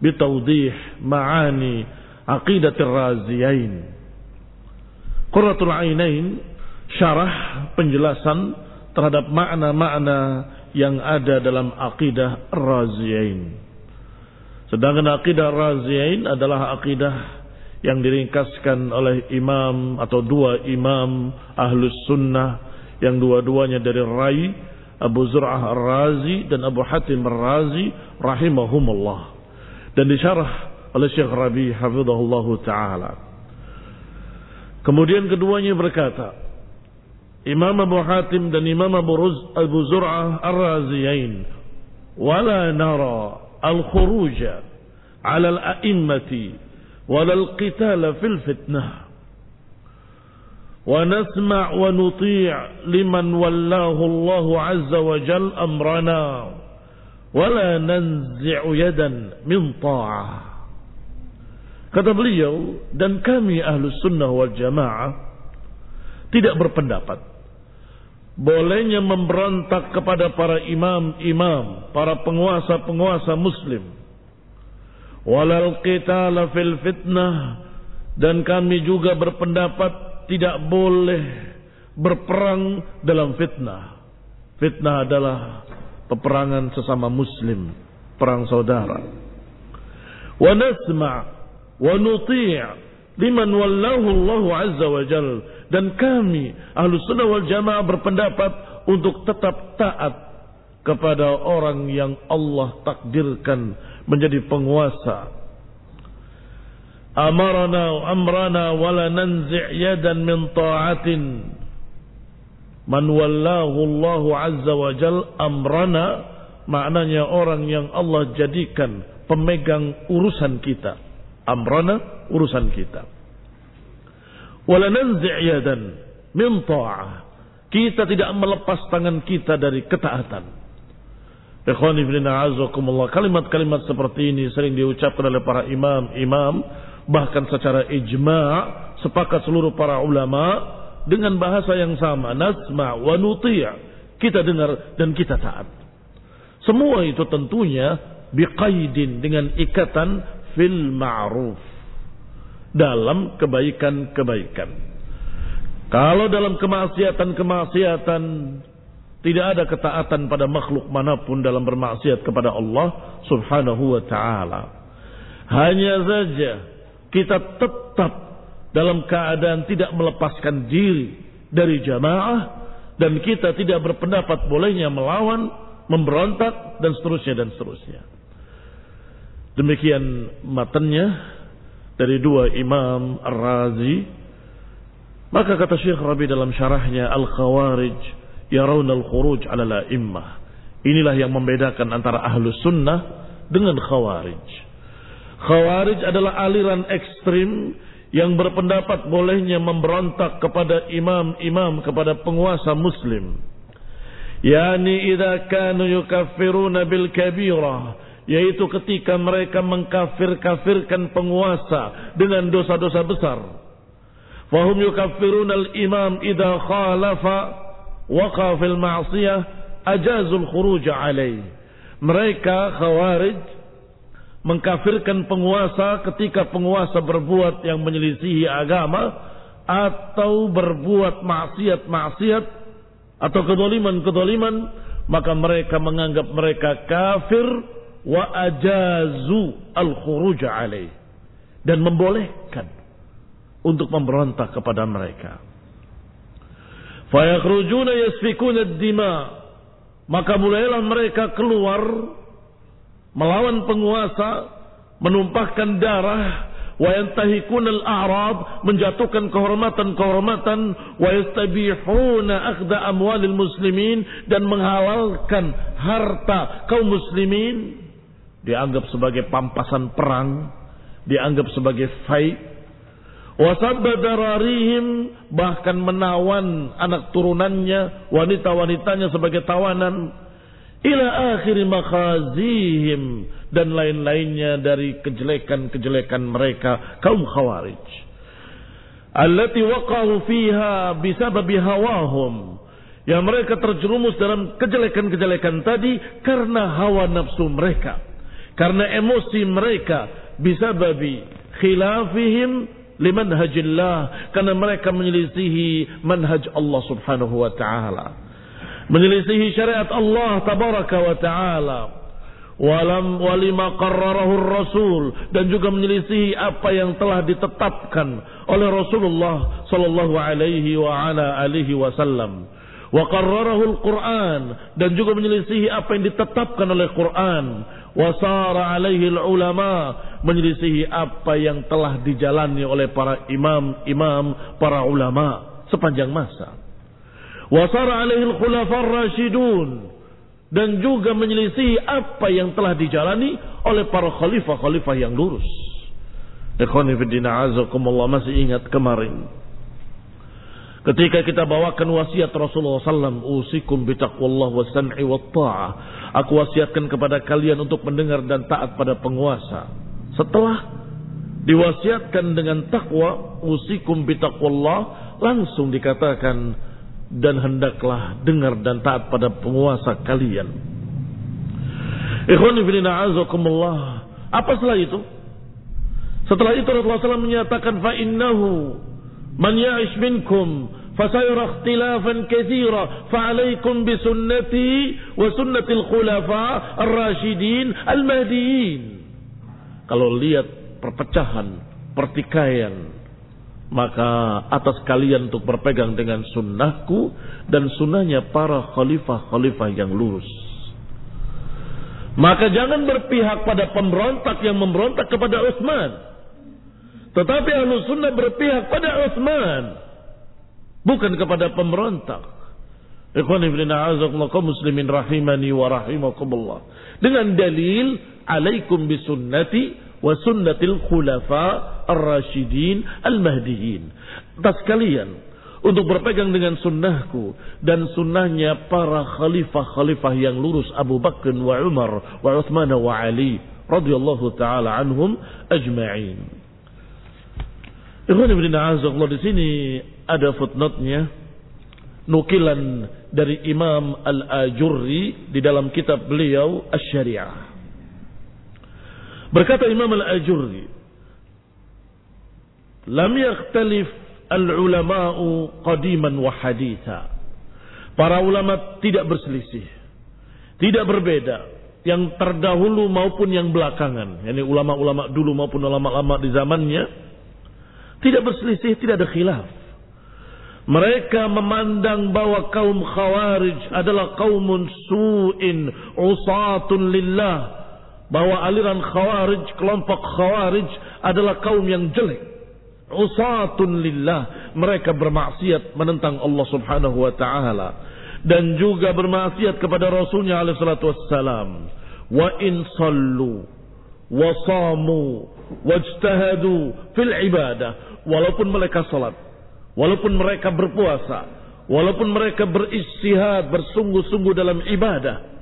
Bitawdih ma'ani aqidatir raziyain. Qurratul Ainain syarah penjelasan terhadap makna-makna yang ada dalam aqidah raziyain. Sedangkan aqidah raziyain adalah aqidah yang diringkaskan oleh imam atau dua imam ahlus sunnah yang dua-duanya dari Rai Abu Zur'ah Ar-Razi dan Abu Hatim Ar-Razi rahimahumullah dan disyarah oleh Syekh Rabi hafizahullah taala. Kemudian keduanya berkata, Imam Abu Hatim dan Imam Abu, Ruz, Abu Zur'ah Ar-Raziyain wala nara al-khuruj ala al-a'immati wala al-qital fil fitnah ونسمع ونطيع لمن ولاه الله عز وجل أمرنا wala nanzi'u yadan min ta'ah. Kata beliau, dan kami ahlu sunnah wal jamaah tidak berpendapat bolehnya memberontak kepada para imam-imam, para penguasa-penguasa muslim. Walal qitala fil fitnah dan kami juga berpendapat tidak boleh berperang dalam fitnah. Fitnah adalah peperangan sesama muslim, perang saudara. Wa nasma' wa nuti' liman wallahu Allah azza wa jal dan kami ahlu sunnah wal jamaah berpendapat untuk tetap taat kepada orang yang Allah takdirkan menjadi penguasa. Amarana amrana wala nanzi' yadan min ta'atin Man wallahu Allahu azza wa jal amrana maknanya orang yang Allah jadikan pemegang urusan kita. Amrana urusan kita. Wala nanzi' yadan min ta'ah. Kita tidak melepas tangan kita dari ketaatan. Ikhwani ibn a'azakumullah. Kalimat-kalimat seperti ini sering diucapkan oleh para imam-imam. Bahkan secara ijma' sepakat seluruh para ulama' dengan bahasa yang sama, nasma wa nuti' kita dengar dan kita taat. Semua itu tentunya biqaidin dengan ikatan fil ma'ruf dalam kebaikan-kebaikan. Kalau dalam kemaksiatan-kemaksiatan tidak ada ketaatan pada makhluk mana pun dalam bermaksiat kepada Allah Subhanahu wa taala. Hanya saja kita tetap dalam keadaan tidak melepaskan diri dari jamaah dan kita tidak berpendapat bolehnya melawan, memberontak dan seterusnya dan seterusnya. Demikian matanya dari dua imam Ar-Razi. Maka kata Syekh Rabi dalam syarahnya Al-Khawarij yarawna al-khuruj ala la-immah. Inilah yang membedakan antara ahlu sunnah dengan khawarij. Khawarij adalah aliran ekstrim yang berpendapat bolehnya memberontak kepada imam-imam kepada penguasa muslim. Yani idza kanu yukaffiruna bil kabirah yaitu ketika mereka mengkafir-kafirkan penguasa dengan dosa-dosa besar. Fahum yukaffiruna al-imam idza khalafa waqa fil ma'siyah ajazul khuruj alaih. Mereka khawarij mengkafirkan penguasa ketika penguasa berbuat yang menyelisihi agama atau berbuat maksiat-maksiat atau kedoliman-kedoliman maka mereka menganggap mereka kafir wa ajazu al-khuruj alaih dan membolehkan untuk memberontak kepada mereka. Fayakhrujuna yasfikuna ad-dima maka mulailah mereka keluar melawan penguasa, menumpahkan darah, wa al-a'rad, menjatuhkan kehormatan-kehormatan, wa akhda amwalil muslimin dan menghalalkan harta kaum muslimin dianggap sebagai pampasan perang, dianggap sebagai fight, wasabba bahkan menawan anak turunannya, wanita-wanitanya sebagai tawanan ila akhir makhazihim dan lain-lainnya dari kejelekan-kejelekan mereka kaum khawarij. Allati waqahu fiha bisababi hawahum. Yang mereka terjerumus dalam kejelekan-kejelekan tadi karena hawa nafsu mereka. Karena emosi mereka bisababi khilafihim limanhajillah. Karena mereka menyelisihi manhaj Allah Subhanahu wa taala menyelisihi syariat Allah tabaraka wa taala. Walam walima qarrarahu rasul. Dan juga menyelisihi apa yang telah ditetapkan oleh Rasulullah sallallahu alaihi wa ala alihi wasallam. Wa qarrarahu al-Quran. Dan juga menyelisihi apa yang ditetapkan oleh Quran. Wa sara alaihi ulama menyelisihi apa yang telah dijalani oleh para imam-imam para ulama sepanjang masa Wasara alaihi khulafar rasyidun. Dan juga menyelisih apa yang telah dijalani oleh para khalifah-khalifah yang lurus. Ikhwanifidina azakumullah masih ingat kemarin. Ketika kita bawakan wasiat Rasulullah SAW, usikum bitaqwallah wa sam'i wa ta'ah. Aku wasiatkan kepada kalian untuk mendengar dan taat pada penguasa. Setelah diwasiatkan dengan takwa, usikum bitaqwallah, langsung dikatakan dan hendaklah dengar dan taat pada penguasa kalian. Ikhwani fillah azakumullah. Apa setelah itu? Setelah itu Rasulullah SAW menyatakan fa innahu man ya'ish minkum fa alaikum bi sunnati wa sunnati al-khulafa ar-rasyidin al-mahdiyyin. Kalau lihat perpecahan, pertikaian, maka atas kalian untuk berpegang dengan sunnahku dan sunnahnya para khalifah-khalifah yang lurus. Maka jangan berpihak pada pemberontak yang memberontak kepada Utsman. Tetapi ahlu sunnah berpihak pada Utsman. Bukan kepada pemberontak. Muslimin rahimani wa rahimakumullah. Dengan dalil alaikum bisunnati wa sunnatil khulafa ar-rasyidin al-mahdiyin. Atas kalian untuk berpegang dengan sunnahku dan sunnahnya para khalifah-khalifah yang lurus Abu Bakr wa Umar wa Uthman wa Ali radhiyallahu taala anhum ajma'in. Ikhwan ibn Allah di sini ada footnote-nya nukilan dari Imam Al-Ajurri di dalam kitab beliau Asy-Syariah. Berkata Imam Al-Ajurri, "Lam yakhtalif al-ulama'u qadiman wa haditha." Para ulama tidak berselisih, tidak berbeda yang terdahulu maupun yang belakangan, yakni ulama-ulama dulu maupun ulama-ulama di zamannya tidak berselisih, tidak ada khilaf. Mereka memandang bahwa kaum khawarij adalah kaumun su'in, usatun lillah. Bahwa aliran khawarij, kelompok khawarij adalah kaum yang jelek. Usatun lillah. Mereka bermaksiat menentang Allah subhanahu wa ta'ala. Dan juga bermaksiat kepada Rasulnya alaihi salatu wassalam. Wa in sallu. Wa samu. Wajtahadu fil ibadah. Walaupun mereka salat Walaupun mereka berpuasa, walaupun mereka beristihad, bersungguh-sungguh dalam ibadah.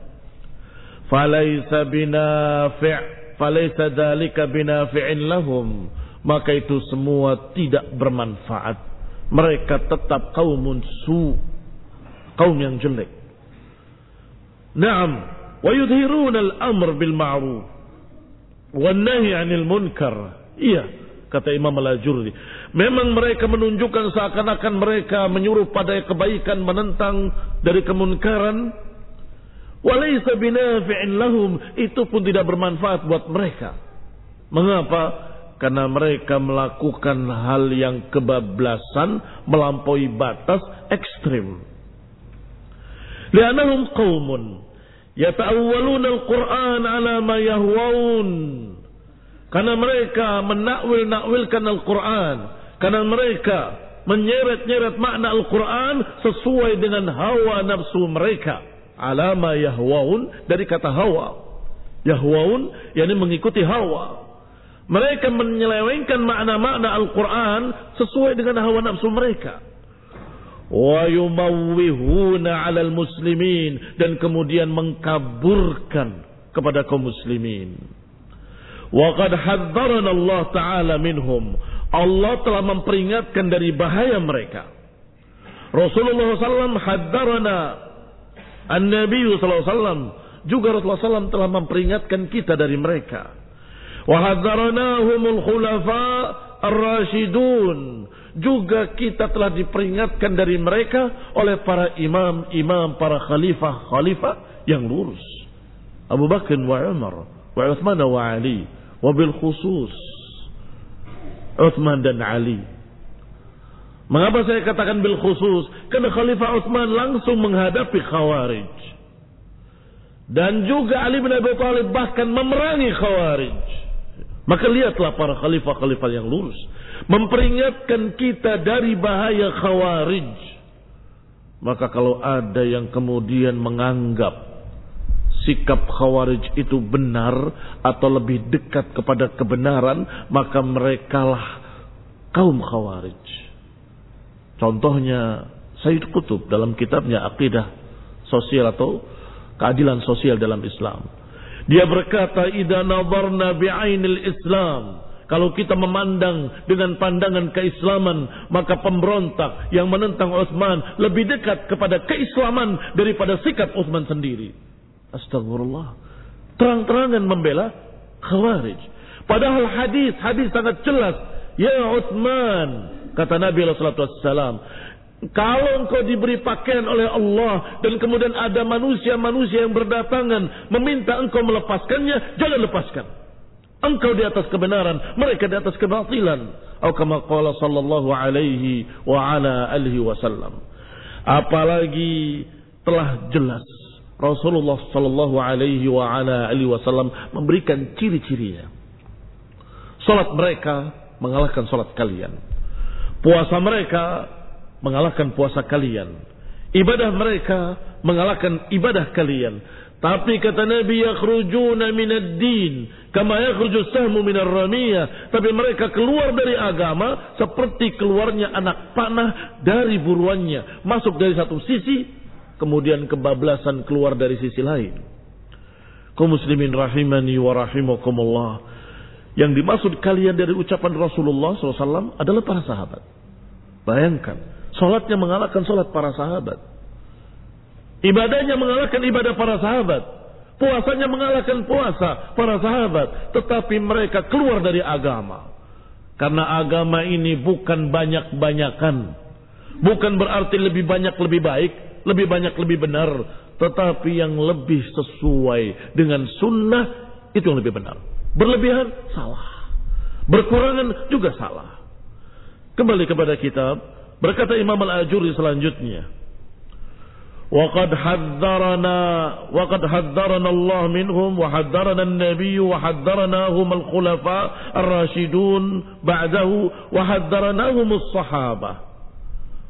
Falaisa binafi' falaisa dalika binafi'in lahum. Maka itu semua tidak bermanfaat. Mereka tetap kaumun su. Kaum yang jelek. Naam. Wa yudhiruna al-amr bil ma'ruf. Wa nahi 'anil munkar. Iya kata Imam Al-Ajurri. Memang mereka menunjukkan seakan-akan mereka menyuruh pada kebaikan menentang dari kemunkaran. Walaysa binafi'in lahum. Itu pun tidak bermanfaat buat mereka. Mengapa? Karena mereka melakukan hal yang kebablasan, melampaui batas ekstrim. Lianahum qawmun yata'awwaluna al-Qur'an ala ma yahwaun karena mereka menakwil-nakwilkan Al-Quran. Karena mereka menyeret-nyeret makna Al-Quran sesuai dengan hawa nafsu mereka. Alama yahwaun dari kata hawa. Yahwaun yakni mengikuti hawa. Mereka menyelewengkan makna-makna Al-Quran sesuai dengan hawa nafsu mereka. Wa yumawwihuna alal muslimin. Dan kemudian mengkaburkan kepada kaum muslimin. Waqad haddarana Allah Ta'ala minhum. Allah telah memperingatkan dari bahaya mereka. Rasulullah SAW haddarana An-Nabi SAW juga Rasulullah SAW telah memperingatkan kita dari mereka. Wahadzaranahumul khulafa ar-rasyidun. Juga kita telah diperingatkan dari mereka oleh para imam-imam, para khalifah-khalifah yang lurus. Abu Bakar wa Umar wa Uthman wa Ali wabil khusus Uthman dan Ali. Mengapa saya katakan bil khusus? Karena Khalifah Uthman langsung menghadapi Khawarij. Dan juga Ali bin Abi Thalib bahkan memerangi Khawarij. Maka lihatlah para khalifah-khalifah yang lurus. Memperingatkan kita dari bahaya Khawarij. Maka kalau ada yang kemudian menganggap sikap khawarij itu benar atau lebih dekat kepada kebenaran, maka merekalah kaum khawarij. Contohnya Sayyid Qutub dalam kitabnya Aqidah Sosial atau Keadilan Sosial dalam Islam. Dia berkata, "Idza nadarna bi'ainil Islam" Kalau kita memandang dengan pandangan keislaman, maka pemberontak yang menentang Utsman lebih dekat kepada keislaman daripada sikap Utsman sendiri. Astagfirullah. Terang-terangan membela Khawarij. Padahal hadis, hadis sangat jelas. Ya Uthman, kata Nabi SAW. Kalau engkau diberi pakaian oleh Allah dan kemudian ada manusia-manusia yang berdatangan meminta engkau melepaskannya, jangan lepaskan. Engkau di atas kebenaran, mereka di atas kebatilan. Atau kama sallallahu alaihi wa ala alihi wasallam. Apalagi telah jelas Rasulullah Shallallahu Alaihi Wasallam memberikan ciri-cirinya. Salat mereka mengalahkan salat kalian. Puasa mereka mengalahkan puasa kalian. Ibadah mereka mengalahkan ibadah kalian. Tapi kata Nabi yakhrujuna minad din kama yakhruju sahmu minar ramiyah. Tapi mereka keluar dari agama seperti keluarnya anak panah dari buruannya. Masuk dari satu sisi kemudian kebablasan keluar dari sisi lain. Kau muslimin rahimani wa rahimakumullah. Yang dimaksud kalian dari ucapan Rasulullah SAW adalah para sahabat. Bayangkan, sholatnya mengalahkan sholat para sahabat. Ibadahnya mengalahkan ibadah para sahabat. Puasanya mengalahkan puasa para sahabat. Tetapi mereka keluar dari agama. Karena agama ini bukan banyak-banyakan. Bukan berarti lebih banyak lebih baik. Lebih banyak lebih benar. Tetapi yang lebih sesuai dengan sunnah itu yang lebih benar. Berlebihan salah. Berkurangan juga salah. Kembali kepada kitab. Berkata Imam Al-Ajuri selanjutnya. وقد حذرنا وقد حذرنا الله منهم وحذرنا النبي وحذرناهم الخلفاء الراشدون بعده وحذرناهم الصحابة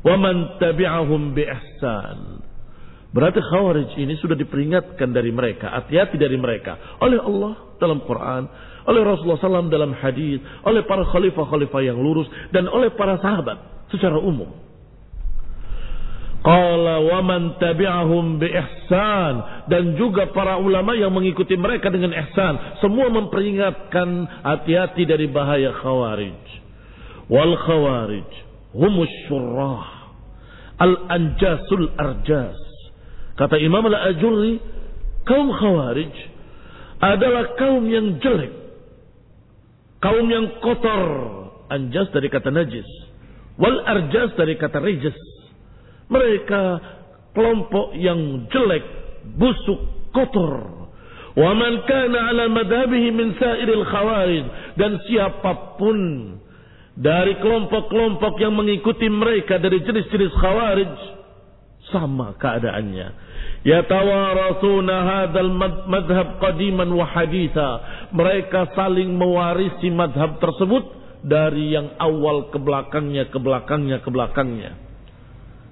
ومن تبعهم بإحسان Berarti Khawarij ini sudah diperingatkan dari mereka, hati-hati dari mereka oleh Allah dalam Quran, oleh Rasulullah SAW dalam hadis, oleh para khalifah-khalifah yang lurus dan oleh para sahabat secara umum. Qala tabi'ahum bi dan juga para ulama yang mengikuti mereka dengan ihsan semua memperingatkan hati-hati dari bahaya khawarij. Wal khawarij humus syurrah al anjasul arjas. Kata Imam Al-Ajurri, kaum khawarij adalah kaum yang jelek. Kaum yang kotor. Anjas dari kata najis. Wal arjas dari kata rijis mereka kelompok yang jelek, busuk, kotor. Wa man kana ala madhabihi min sairil khawarij dan siapa pun dari kelompok-kelompok yang mengikuti mereka dari jenis-jenis khawarij sama keadaannya. Yatawarasuna hadzal madhab qadiman wa haditha. Mereka saling mewarisi madhab tersebut dari yang awal ke belakangnya, ke belakangnya, ke belakangnya.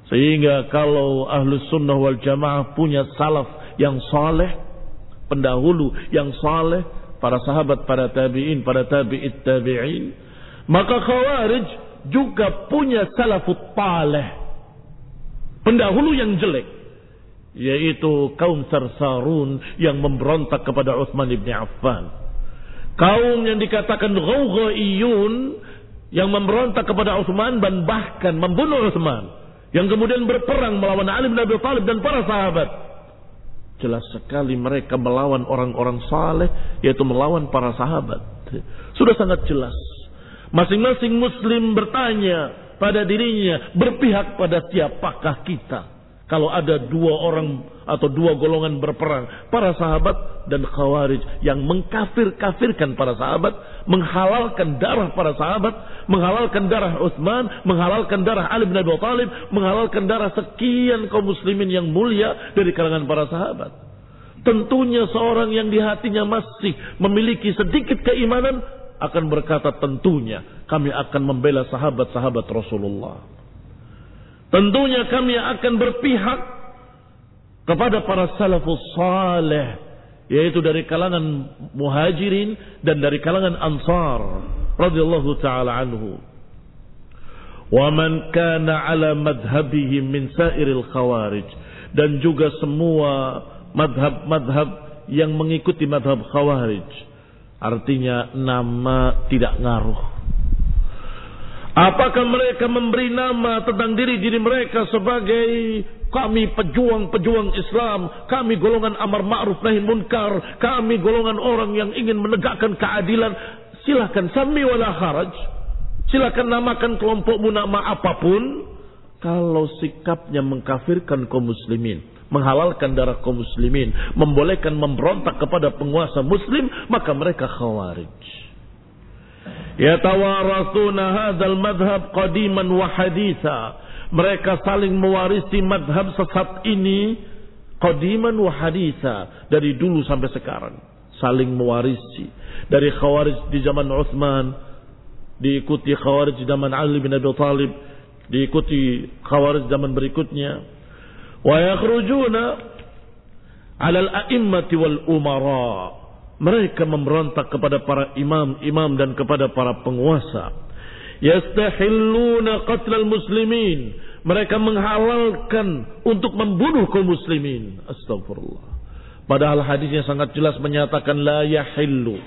Sehingga kalau ahlus sunnah wal jamaah punya salaf yang saleh, pendahulu yang saleh, para sahabat, para tabi'in, para tabi'it tabi'in, maka khawarij juga punya salafut taleh. Pendahulu yang jelek. Yaitu kaum sarsarun yang memberontak kepada Uthman ibn Affan. Kaum yang dikatakan ghawghaiyun yang memberontak kepada Uthman dan bahkan membunuh Uthman yang kemudian berperang melawan Ali bin Abi Thalib dan para sahabat. Jelas sekali mereka melawan orang-orang saleh, yaitu melawan para sahabat. Sudah sangat jelas. Masing-masing muslim bertanya pada dirinya, berpihak pada siapakah kita? Kalau ada dua orang atau dua golongan berperang, para sahabat dan khawarij yang mengkafir-kafirkan para sahabat, menghalalkan darah para sahabat, menghalalkan darah Utsman, menghalalkan darah Ali bin Abi Thalib, menghalalkan darah sekian kaum muslimin yang mulia dari kalangan para sahabat. Tentunya seorang yang di hatinya masih memiliki sedikit keimanan akan berkata tentunya kami akan membela sahabat-sahabat Rasulullah. Tentunya kami akan berpihak kepada para salafus saleh yaitu dari kalangan muhajirin dan dari kalangan ansar radhiyallahu taala anhu. Wa man kana ala madhhabihi min sairil khawarij dan juga semua madhab-madhab yang mengikuti madhab khawarij. Artinya nama tidak ngaruh Apakah mereka memberi nama tentang diri diri mereka sebagai kami pejuang-pejuang Islam, kami golongan amar ma'ruf nahi munkar, kami golongan orang yang ingin menegakkan keadilan. Silahkan sami wala haraj. Silahkan namakan kelompokmu nama apa pun. Kalau sikapnya mengkafirkan kaum muslimin, menghalalkan darah kaum muslimin, membolehkan memberontak kepada penguasa muslim, maka mereka khawarij. Yatawarasuna hadzal madhab qadiman wa haditha. Mereka saling mewarisi madhab sesat ini qadiman wa haditha dari dulu sampai sekarang. Saling mewarisi dari khawarij di zaman Uthman, diikuti khawarij di zaman Ali bin Abi Thalib, diikuti khawarij zaman berikutnya. Wa yakhrujuna 'ala al-a'immati wal umara mereka memberontak kepada para imam-imam dan kepada para penguasa. Yastahilluna qatlal muslimin. Mereka menghalalkan untuk membunuh kaum muslimin. Astagfirullah. Padahal hadisnya sangat jelas menyatakan la yahillu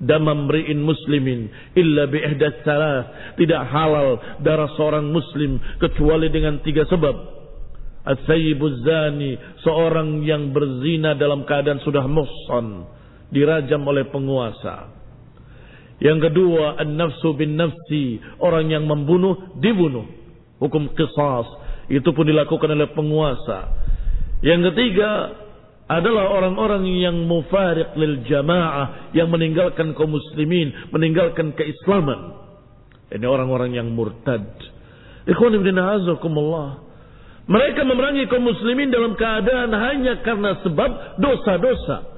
damam ri'in muslimin illa bi ihdas salas. Tidak halal darah seorang muslim kecuali dengan tiga sebab. As-sayyibuz zani, seorang yang berzina dalam keadaan sudah muhsan, dirajam oleh penguasa. Yang kedua, an-nafsu bin nafsi, orang yang membunuh dibunuh. Hukum qisas, itu pun dilakukan oleh penguasa. Yang ketiga adalah orang-orang yang mufariq lil jamaah, yang meninggalkan kaum muslimin, meninggalkan keislaman. Ini orang-orang yang murtad. Ikhwan ibn azakumullah. Mereka memerangi kaum muslimin dalam keadaan hanya karena sebab dosa-dosa.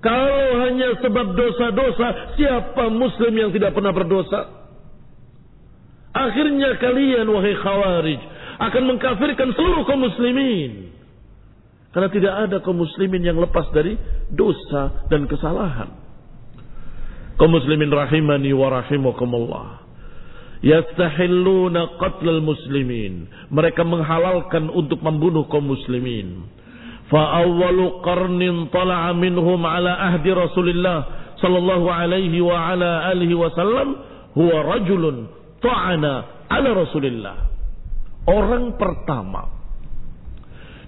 Kalau hanya sebab dosa-dosa, siapa muslim yang tidak pernah berdosa? Akhirnya kalian wahai khawarij akan mengkafirkan seluruh kaum muslimin. Karena tidak ada kaum muslimin yang lepas dari dosa dan kesalahan. Kaum muslimin rahimani wa rahimakumullah. Yastahilluna qatlal muslimin. Mereka menghalalkan untuk membunuh kaum muslimin فأول قرن طلع منهم على عهد رسول الله صلى الله عليه وعلى آله وسلم هو رجل طعن على رسول الله orang pertama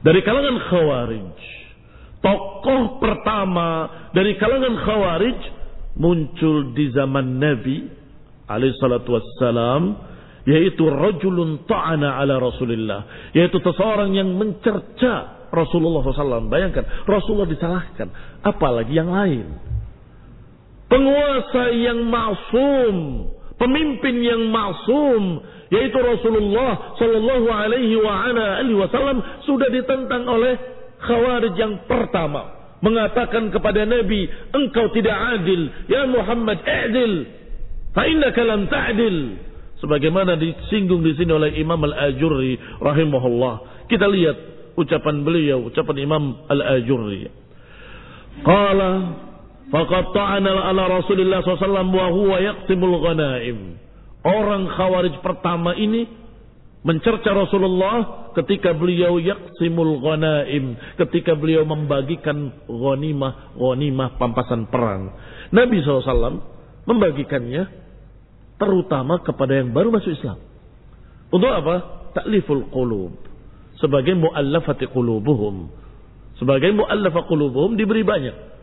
dari kalangan khawarij tokoh pertama dari kalangan khawarij muncul di zaman Nabi alaihi salatu wassalam yaitu rajulun ta'ana ala Rasulillah yaitu seseorang yang mencerca Rasulullah SAW. Bayangkan, Rasulullah disalahkan. Apalagi yang lain. Penguasa yang maksum. Pemimpin yang maksum. Yaitu Rasulullah Sallallahu Alaihi Wasallam sudah ditentang oleh Khawarij yang pertama mengatakan kepada Nabi, engkau tidak adil, ya Muhammad, adil, fa lam. Sebagaimana disinggung di sini oleh Imam Al-Ajurri rahimahullah. Kita lihat ucapan beliau, ucapan Imam Al-Ajurri. Qala faqad ta'ana ala Rasulillah SAW wa huwa yaqsimul ghanaim. Orang khawarij pertama ini mencerca Rasulullah ketika beliau yaqsimul ghanaim, ketika beliau membagikan ghanimah, ghanimah pampasan perang. Nabi SAW membagikannya terutama kepada yang baru masuk Islam. Untuk apa? Takliful qulub sebagai muallafati qulubuhum. Sebagai muallafa qulubuhum diberi banyak.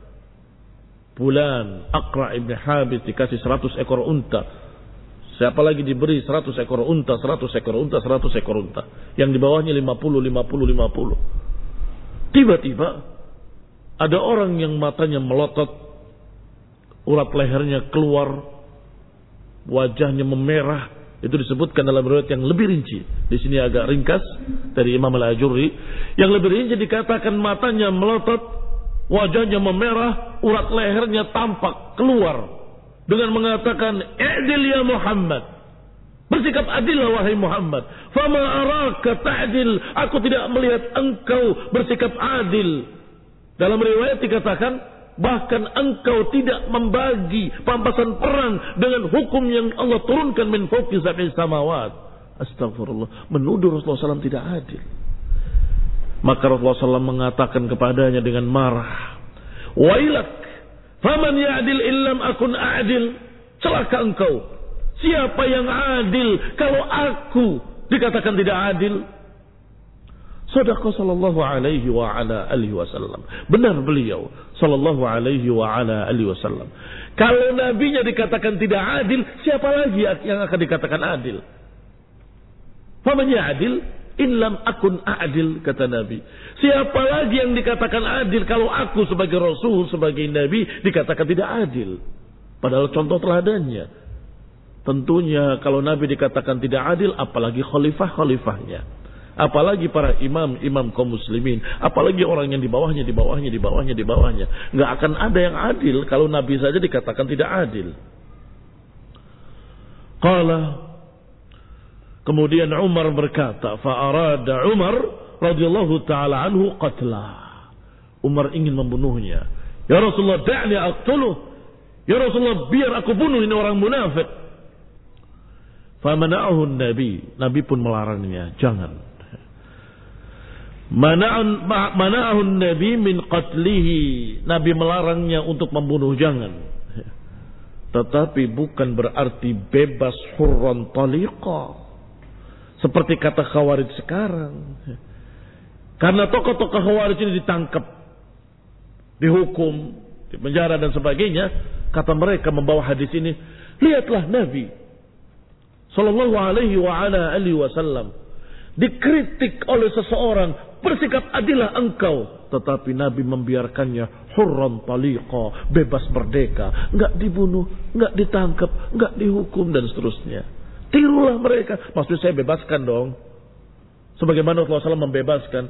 Bulan Aqra ibn Habis dikasih 100 ekor unta. Siapa lagi diberi 100 ekor unta, 100 ekor unta, 100 ekor unta. Yang di bawahnya 50, 50, 50. Tiba-tiba ada orang yang matanya melotot, urat lehernya keluar, wajahnya memerah, itu disebutkan dalam riwayat yang lebih rinci. Di sini agak ringkas dari Imam Al-Ajurri. Yang lebih rinci dikatakan matanya melotot, wajahnya memerah, urat lehernya tampak keluar. Dengan mengatakan, I'dil ya Muhammad. Bersikap adillah wahai Muhammad. Fama araka ta'dil. Aku tidak melihat engkau bersikap adil. Dalam riwayat dikatakan, Bahkan engkau tidak membagi pampasan perang dengan hukum yang Allah turunkan min fawqi samawat. Astagfirullah. Menuduh Rasulullah SAW tidak adil. Maka Rasulullah SAW mengatakan kepadanya dengan marah. Wailak. Faman ya'adil illam akun adil. Celaka engkau. Siapa yang adil kalau aku dikatakan tidak adil? Sadaqah sallallahu alaihi wa ala alihi wasallam. Benar beliau sallallahu alaihi wa ala alihi wasallam. Kalau nabinya dikatakan tidak adil, siapa lagi yang akan dikatakan adil? Faman adil in lam akun adil kata Nabi. Siapa lagi yang dikatakan adil kalau aku sebagai rasul, sebagai nabi dikatakan tidak adil? Padahal contoh teladannya. Tentunya kalau nabi dikatakan tidak adil apalagi khalifah-khalifahnya. Apalagi para imam-imam kaum muslimin. Apalagi orang yang di bawahnya, di bawahnya, di bawahnya, di bawahnya. Nggak akan ada yang adil kalau Nabi saja dikatakan tidak adil. Qala Kemudian Umar berkata, fa'arada Umar radhiyallahu taala anhu qatla. Umar ingin membunuhnya. Ya Rasulullah, da'ni aqtuluh. Ya Rasulullah, biar aku bunuh ini orang munafik. Famana'ahu Nabi. Nabi pun melarangnya. Jangan. Mana'ahun Nabi min qatlihi. Nabi melarangnya untuk membunuh jangan. Tetapi bukan berarti bebas hurran taliqa. Seperti kata khawarij sekarang. Karena tokoh-tokoh Khawarij ini ditangkap, dihukum, dipenjara dan sebagainya, kata mereka membawa hadis ini, lihatlah Nabi sallallahu alaihi wa ala alihi wasallam dikritik oleh seseorang, bersikap adillah engkau, tetapi Nabi membiarkannya hurran taliqa, bebas merdeka, enggak dibunuh, enggak ditangkap, enggak dihukum dan seterusnya. Tirulah mereka. Maksud saya bebaskan dong. Sebagaimana Rasulullah SAW membebaskan.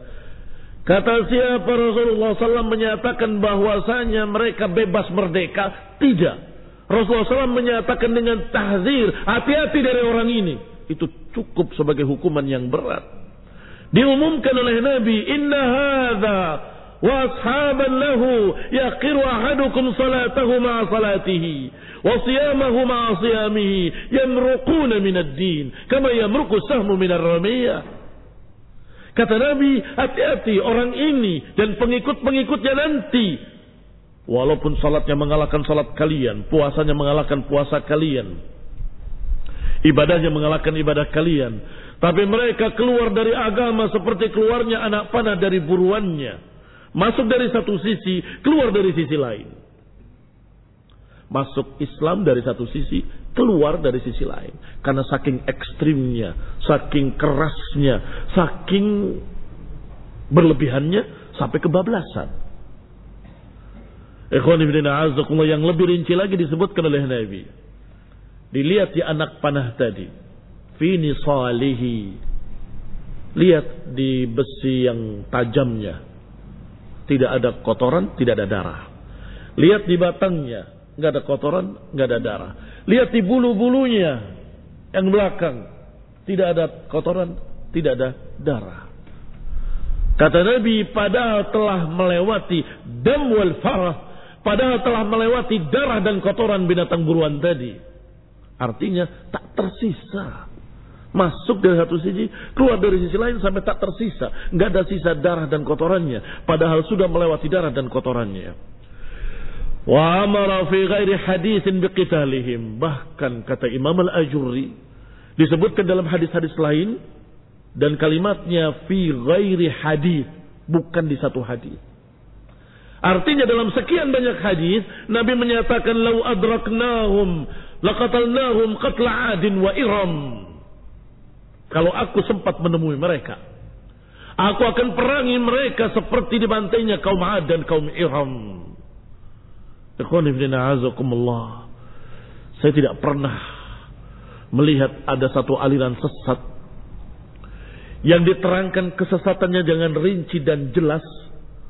Kata siapa Rasulullah SAW menyatakan bahwasanya mereka bebas merdeka? Tidak. Rasulullah SAW menyatakan dengan tahzir, hati-hati dari orang ini. Itu cukup sebagai hukuman yang berat. Diumumkan oleh Nabi, Inna hadha wa ashaban lahu yaqiru ahadukum salatahu ma salatihi wa siyamahu ma siyamihi yamruquna min ad-din kama yamruqu sahmu min ar-ramiyah Kata Nabi, hati-hati orang ini dan pengikut-pengikutnya nanti. Walaupun salatnya mengalahkan salat kalian, puasanya mengalahkan puasa kalian. Ibadahnya mengalahkan ibadah kalian. Tapi mereka keluar dari agama seperti keluarnya anak panah dari buruannya. Masuk dari satu sisi, keluar dari sisi lain. Masuk Islam dari satu sisi, keluar dari sisi lain. Karena saking ekstrimnya, saking kerasnya, saking berlebihannya sampai kebablasan. Ikhwan ibn yang lebih rinci lagi disebutkan oleh Nabi. Dilihat di anak panah tadi. Fini salihi. Lihat di besi yang tajamnya. Tidak ada kotoran, tidak ada darah. Lihat di batangnya, nggak ada kotoran, nggak ada darah. Lihat di bulu-bulunya yang belakang, tidak ada kotoran, tidak ada darah. Kata Nabi, padahal telah melewati dam wal farah, padahal telah melewati darah dan kotoran binatang buruan tadi. Artinya tak tersisa. Masuk dari satu sisi, keluar dari sisi lain sampai tak tersisa. Nggak ada sisa darah dan kotorannya. Padahal sudah melewati darah dan kotorannya. Wa amara fi ghairi hadithin biqitalihim. Bahkan kata Imam Al-Ajurri disebutkan dalam hadis-hadis lain dan kalimatnya fi ghairi hadis, bukan di satu hadis. Artinya dalam sekian banyak hadis Nabi menyatakan lau adraknahum laqatalnahum qatla adin wa iram. Kalau aku sempat menemui mereka, aku akan perangi mereka seperti dibantainya kaum Ad dan kaum Iram. Saya tidak pernah melihat ada satu aliran sesat yang diterangkan kesesatannya dengan rinci dan jelas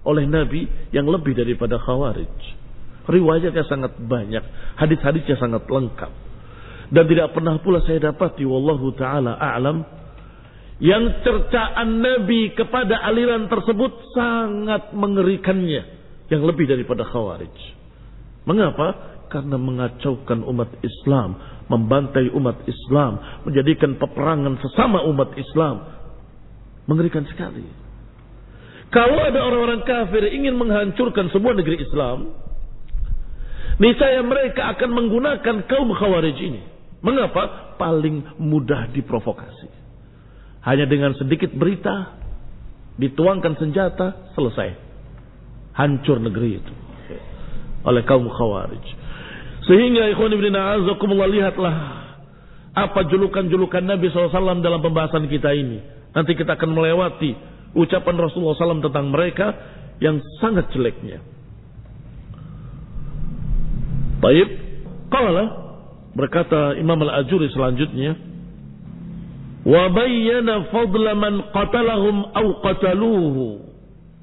oleh Nabi yang lebih daripada Khawarij. Riwayatnya sangat banyak, hadis-hadisnya sangat lengkap. Dan tidak pernah pula saya dapati wallahu taala a'lam yang cercaan Nabi kepada aliran tersebut sangat mengerikannya yang lebih daripada Khawarij. Mengapa? Karena mengacaukan umat Islam, membantai umat Islam, menjadikan peperangan sesama umat Islam. Mengerikan sekali. Kalau ada orang-orang kafir ingin menghancurkan sebuah negeri Islam, niscaya mereka akan menggunakan kaum khawarij ini. Mengapa? Paling mudah diprovokasi. Hanya dengan sedikit berita, dituangkan senjata, selesai. Hancur negeri itu oleh kaum khawarij. Sehingga ikhwan ibn a'azakumullah lihatlah apa julukan-julukan Nabi SAW dalam pembahasan kita ini. Nanti kita akan melewati ucapan Rasulullah SAW tentang mereka yang sangat jeleknya. Baik, kalau berkata Imam Al-Ajuri selanjutnya, wa bayyana fadla man qatalahum aw qataluhu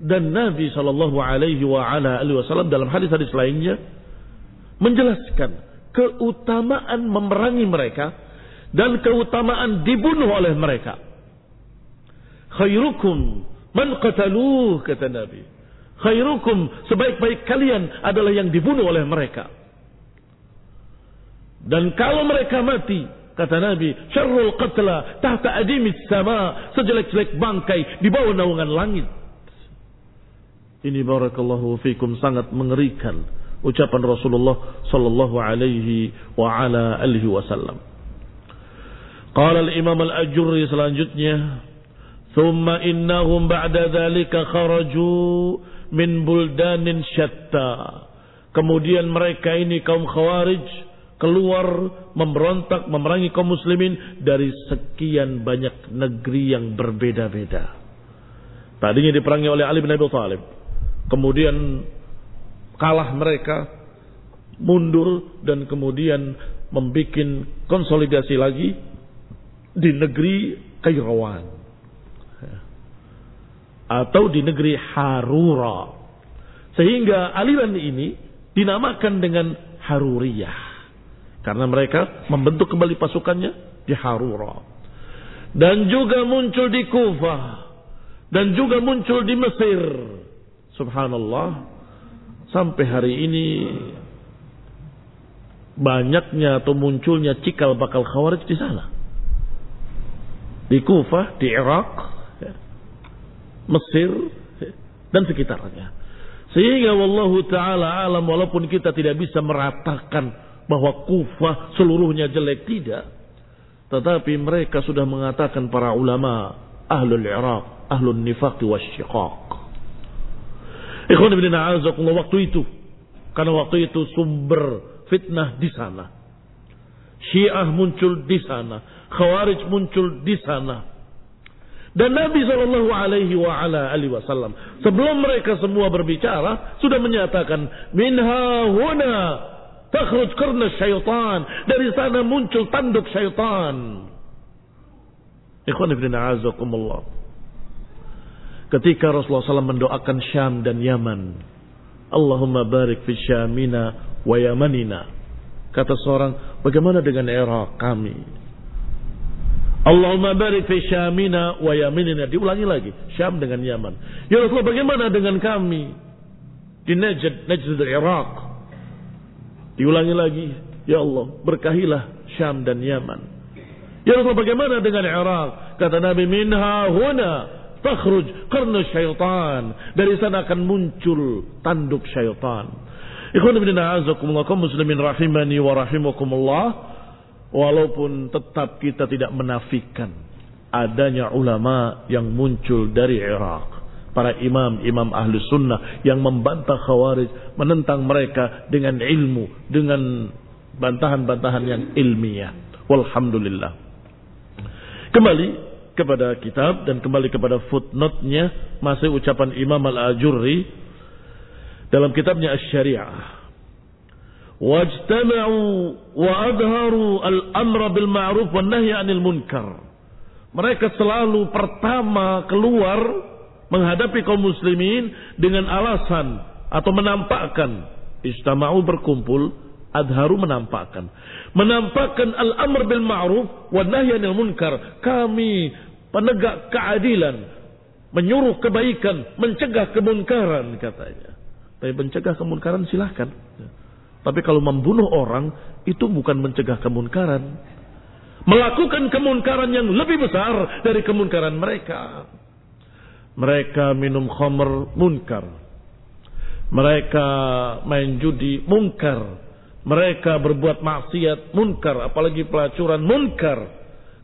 dan Nabi Shallallahu Alaihi Wasallam dalam hadis-hadis lainnya menjelaskan keutamaan memerangi mereka dan keutamaan dibunuh oleh mereka. Khairukum man qataluh kata Nabi. Khairukum sebaik-baik kalian adalah yang dibunuh oleh mereka. Dan kalau mereka mati, kata Nabi, syarrul qatla tahta adimis sama, sejelek-jelek bangkai di bawah naungan langit. Ini barakallahu fikum sangat mengerikan ucapan Rasulullah sallallahu alaihi wa ala alihi wasallam. Qala al-Imam al-Ajurri selanjutnya, Thumma innahum ba'da dhalika kharaju min buldanin syatta. Kemudian mereka ini kaum khawarij keluar memberontak memerangi kaum muslimin dari sekian banyak negeri yang berbeda-beda. Tadinya diperangi oleh Ali bin Abi Thalib. Kemudian kalah mereka, mundur dan kemudian membuat konsolidasi lagi di negeri Kairawan atau di negeri Harura. Sehingga aliran ini dinamakan dengan Haruriyah. Karena mereka membentuk kembali pasukannya di Harura. Dan juga muncul di Kufah. Dan juga muncul di Mesir. Subhanallah. Sampai hari ini banyaknya atau munculnya cikal bakal khawarij di sana. Di Kufah, di Irak, Mesir dan sekitarnya. Sehingga wallahu taala alam walaupun kita tidak bisa meratakan bahwa Kufah seluruhnya jelek tidak. Tetapi mereka sudah mengatakan para ulama ahlul Iraq, ahlul nifaq wasyiqaq. Ikhwan ibn a'azakullah waktu itu. Karena waktu itu sumber fitnah di sana. Syiah muncul di sana. Khawarij muncul di sana. Dan Nabi Shallallahu Alaihi Wasallam sebelum mereka semua berbicara sudah menyatakan minha huna takhruj karna syaitan dari sana muncul tanduk syaitan. Ikhwan ibn a'azakumullah. Ketika Rasulullah SAW mendoakan Syam dan Yaman. Allahumma barik fi Syamina wa Yamanina. Kata seorang, bagaimana dengan era kami? Allahumma barik fi Syamina wa Yaminina. Diulangi lagi. Syam dengan Yaman. Ya Rasulullah bagaimana dengan kami? Di Najd, Najd Iraq. Diulangi lagi. Ya Allah berkahilah Syam dan Yaman. Ya Rasulullah bagaimana dengan Iraq? Kata Nabi minha huna takhruj karena syaitan. Dari sana akan muncul tanduk syaitan. Ikhwan ibn a'azakumullah muslimin rahimani wa rahimakumullah. Walaupun tetap kita tidak menafikan adanya ulama yang muncul dari Irak. Para imam-imam ahli sunnah yang membantah khawarij. Menentang mereka dengan ilmu. Dengan bantahan-bantahan yang ilmiah. Walhamdulillah. Kembali kepada kitab dan kembali kepada footnote-nya. Masih ucapan Imam Al-Ajurri. Dalam kitabnya Asy-Syariah wajtama'u wa adharu al-amra bil ma'ruf wan nahy 'anil munkar. Mereka selalu pertama keluar menghadapi kaum muslimin dengan alasan atau menampakkan. Istama'u berkumpul adharu menampakkan. Menampakkan al-amr bil ma'ruf wan nahy 'anil munkar. Kami penegak keadilan menyuruh kebaikan mencegah kemunkaran katanya. Tapi mencegah kemunkaran silahkan. Tapi kalau membunuh orang itu bukan mencegah kemunkaran. Melakukan kemunkaran yang lebih besar dari kemunkaran mereka. Mereka minum khamr munkar. Mereka main judi munkar. Mereka berbuat maksiat munkar. Apalagi pelacuran munkar.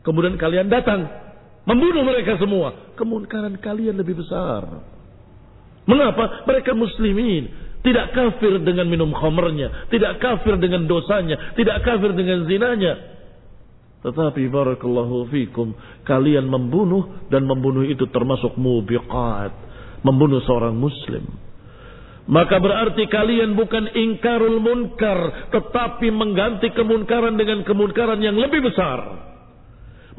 Kemudian kalian datang. Membunuh mereka semua. Kemunkaran kalian lebih besar. Mengapa? Mereka muslimin. Tidak kafir dengan minum khamernya. Tidak kafir dengan dosanya. Tidak kafir dengan zinanya. Tetapi barakallahu fikum. Kalian membunuh dan membunuh itu termasuk mubiqat. Membunuh seorang muslim. Maka berarti kalian bukan ingkarul munkar. Tetapi mengganti kemunkaran dengan kemunkaran yang lebih besar.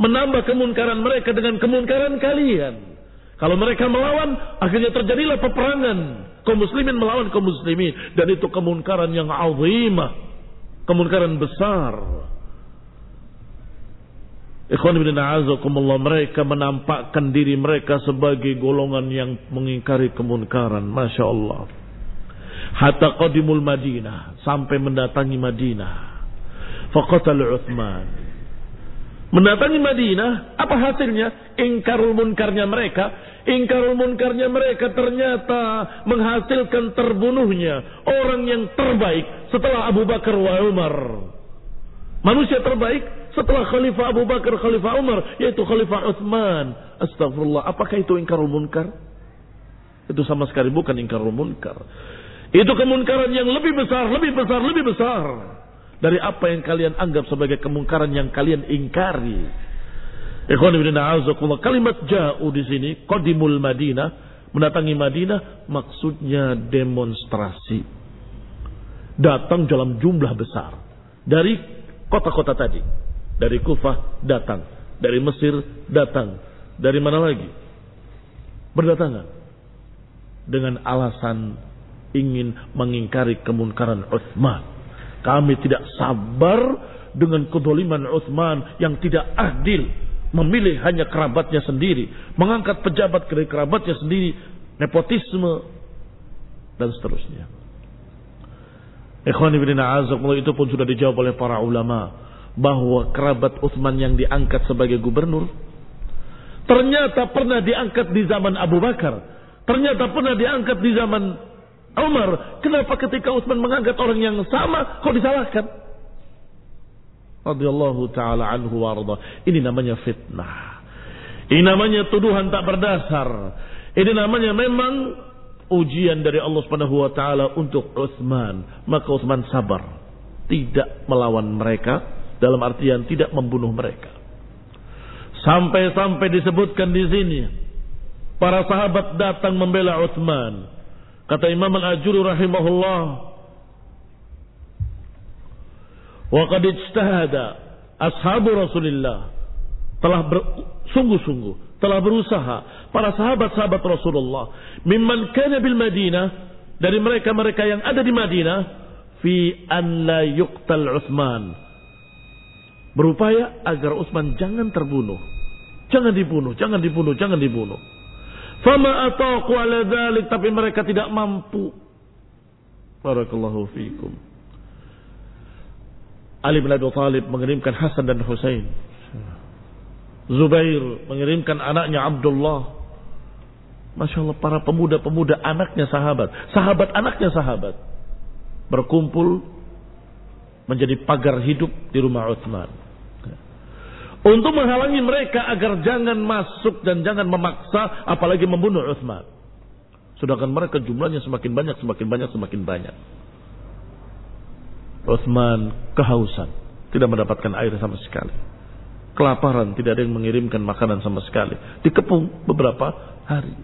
Menambah kemunkaran mereka dengan kemunkaran kalian. Kalau mereka melawan, akhirnya terjadilah peperangan kaum muslimin melawan kaum muslimin dan itu kemunkaran yang azimah kemunkaran besar Ikhwan bin a'azakumullah mereka menampakkan diri mereka sebagai golongan yang mengingkari kemunkaran. Masya Allah. Hatta qadimul Madinah. Sampai mendatangi Madinah. Faqatal Uthman. Mendatangi Madinah. Apa hasilnya? Ingkarul munkarnya mereka Ingkarul munkarnya mereka ternyata menghasilkan terbunuhnya orang yang terbaik setelah Abu Bakar wa Umar. Manusia terbaik setelah Khalifah Abu Bakar, Khalifah Umar, yaitu Khalifah Uthman. Astagfirullah, apakah itu ingkarul munkar? Itu sama sekali bukan ingkarul munkar. Itu kemunkaran yang lebih besar, lebih besar, lebih besar. Dari apa yang kalian anggap sebagai kemungkaran yang kalian ingkari. Ikhwan ibn Kalimat ja'u di sini, Qadimul Madinah, mendatangi Madinah, maksudnya demonstrasi. Datang dalam jumlah besar. Dari kota-kota tadi. Dari Kufah datang. Dari Mesir datang. Dari mana lagi? Berdatangan. Dengan alasan ingin mengingkari kemunkaran Uthman. Kami tidak sabar dengan kedoliman Uthman yang tidak adil. Memilih hanya kerabatnya sendiri. Mengangkat pejabat dari kerabatnya sendiri. Nepotisme. Dan seterusnya. Ikhwan ibn itu pun sudah dijawab oleh para ulama bahwa kerabat Utsman yang diangkat sebagai gubernur ternyata pernah diangkat di zaman Abu Bakar, ternyata pernah diangkat di zaman Umar. Kenapa ketika Utsman mengangkat orang yang sama kok disalahkan? Radhiyallahu taala anhu warda. Ini namanya fitnah. Ini namanya tuduhan tak berdasar. Ini namanya memang ujian dari Allah Subhanahu wa taala untuk Utsman, maka Utsman sabar, tidak melawan mereka dalam artian tidak membunuh mereka. Sampai-sampai disebutkan di sini para sahabat datang membela Utsman. Kata Imam Al-Ajuri rahimahullah, "Wa qad ijtahada ashabu Rasulillah telah bersungguh-sungguh, telah berusaha para sahabat-sahabat Rasulullah mimman kana bil Madinah dari mereka-mereka yang ada di Madinah fi an la yuqtal Utsman berupaya agar Utsman jangan terbunuh jangan dibunuh jangan dibunuh jangan dibunuh fama ataqu ala dzalik tapi mereka tidak mampu barakallahu fiikum Ali bin Abi Thalib mengirimkan Hasan dan Husain Zubair mengirimkan anaknya Abdullah. Masya Allah para pemuda-pemuda anaknya sahabat. Sahabat anaknya sahabat. Berkumpul menjadi pagar hidup di rumah Uthman. Untuk menghalangi mereka agar jangan masuk dan jangan memaksa apalagi membunuh Uthman. Sedangkan mereka jumlahnya semakin banyak, semakin banyak, semakin banyak. Uthman kehausan. Tidak mendapatkan air sama sekali kelaparan, tidak ada yang mengirimkan makanan sama sekali. Dikepung beberapa hari.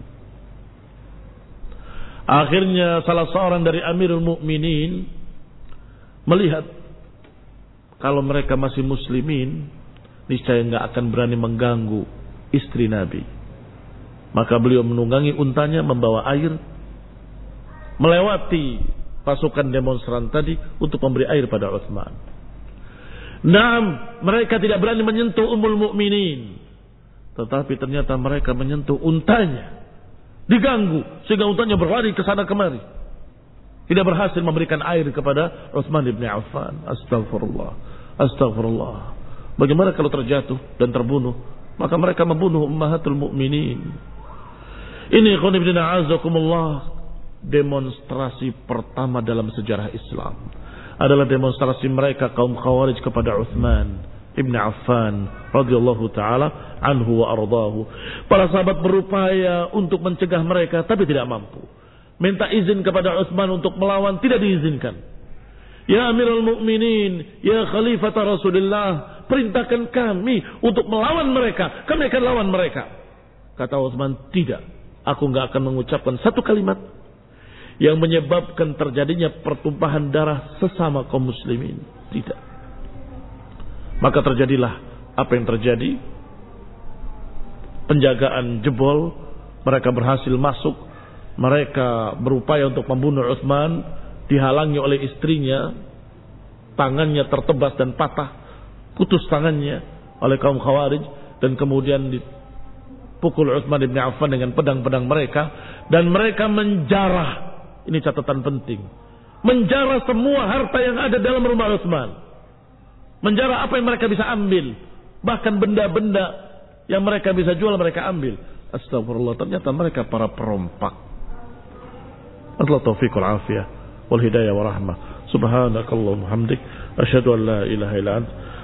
Akhirnya salah seorang dari Amirul Mukminin melihat kalau mereka masih muslimin, niscaya nggak akan berani mengganggu istri Nabi. Maka beliau menunggangi untanya membawa air melewati pasukan demonstran tadi untuk memberi air pada Utsman. Naam, mereka tidak berani menyentuh umul mukminin. Tetapi ternyata mereka menyentuh untanya. Diganggu sehingga untanya berlari ke sana kemari. Tidak berhasil memberikan air kepada Utsman bin Affan. Astagfirullah. Astagfirullah. Bagaimana kalau terjatuh dan terbunuh? Maka mereka membunuh ummahatul mukminin. Ini khonibdina azakumullah demonstrasi pertama dalam sejarah Islam adalah demonstrasi mereka kaum Khawarij kepada Uthman Ibn Affan radhiyallahu taala anhu wa ardahu. Para sahabat berupaya untuk mencegah mereka tapi tidak mampu. Minta izin kepada Uthman untuk melawan tidak diizinkan. Ya Amirul Mukminin, ya Khalifah Rasulullah, perintahkan kami untuk melawan mereka. Kami akan lawan mereka. Kata Uthman, tidak. Aku nggak akan mengucapkan satu kalimat yang menyebabkan terjadinya pertumpahan darah sesama kaum muslimin. Tidak. Maka terjadilah apa yang terjadi. Penjagaan jebol, mereka berhasil masuk, mereka berupaya untuk membunuh Utsman, dihalangi oleh istrinya, tangannya tertebas dan patah, putus tangannya oleh kaum Khawarij dan kemudian dipukul Utsman bin Affan dengan pedang-pedang mereka dan mereka menjarah ini catatan penting. Menjara semua harta yang ada dalam rumah Utsman. Menjara apa yang mereka bisa ambil. Bahkan benda-benda yang mereka bisa jual mereka ambil. Astagfirullah. Ternyata mereka para perompak. Allah taufiqul afiyah. Wal hidayah wa rahmah. Subhanakallahumma hamdik. Asyhadu an la ilaha illa